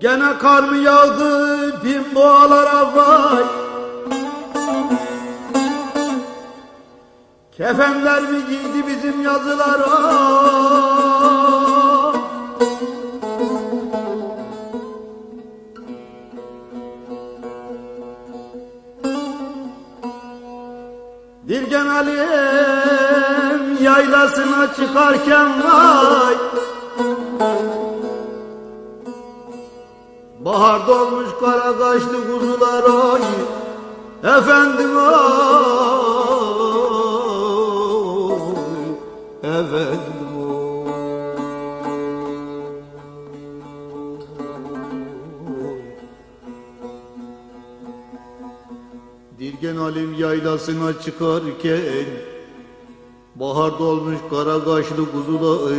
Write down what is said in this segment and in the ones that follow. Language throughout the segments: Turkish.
Gene kar mı yağdı bin boğalara vay Kefenler mi giydi bizim yazılara? Dilgen Alim yaylasına çıkarken vay Bahar dolmuş kara kaşlı kuzular ay. Efendim ay. Efendim oy Dirgen Alim yaylasına çıkarken Bahar dolmuş kara kaşlı kuzular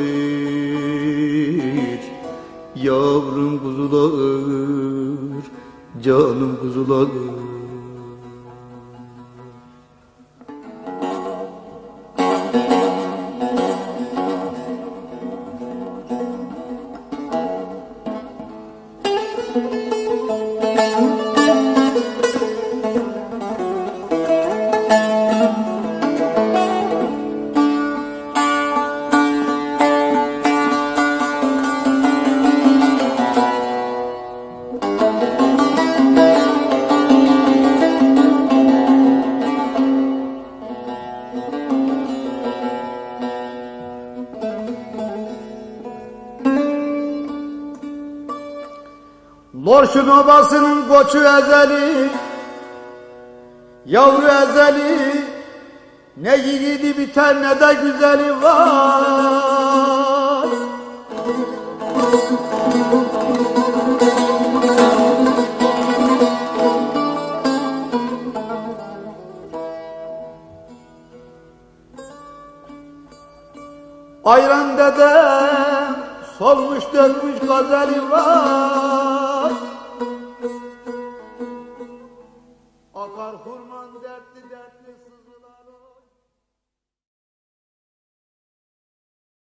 Yavrum kuzular Canım kuzular Lorşun obasının koçu ezeli Yavru ezeli Ne yiğidi biter ne de güzeli var. Ayran dedem solmuş dönmüş gazeli var Akar hurman dertli dertli sızlar.